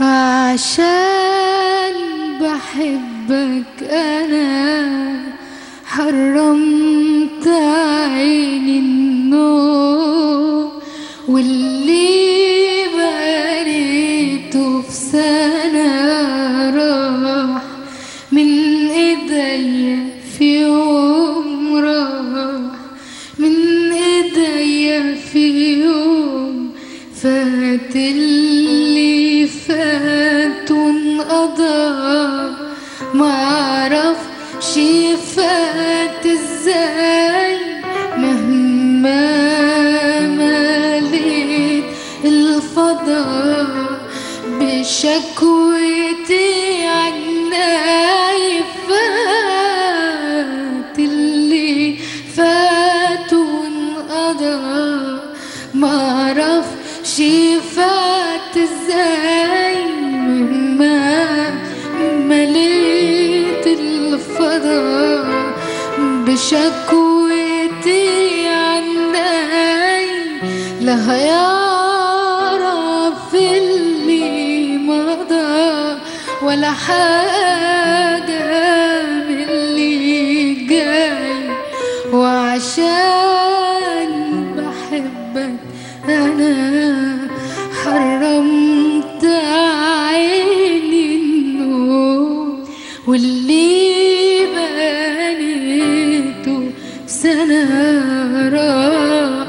عشان بحبك أنا حرمت عيني النوم واللي بنيته في سنة راح من إيديا في يوم راح من إيديا في يوم فات وانقضى معرفش فات إزاي مهما مليت الفضاء. بشكوتي عناي فات اللي فات وانقضى معرفش فات إزاي بشكوتي عناي لا يعرف اللي مضى ولا حاجة من اللي جاي وعشان بحبك أنا حرمت عيني النوم واللي سنة راح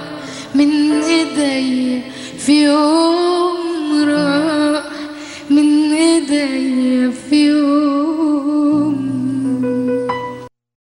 من إيدي في يوم راح من إيدي في يوم